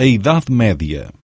A Idade Média.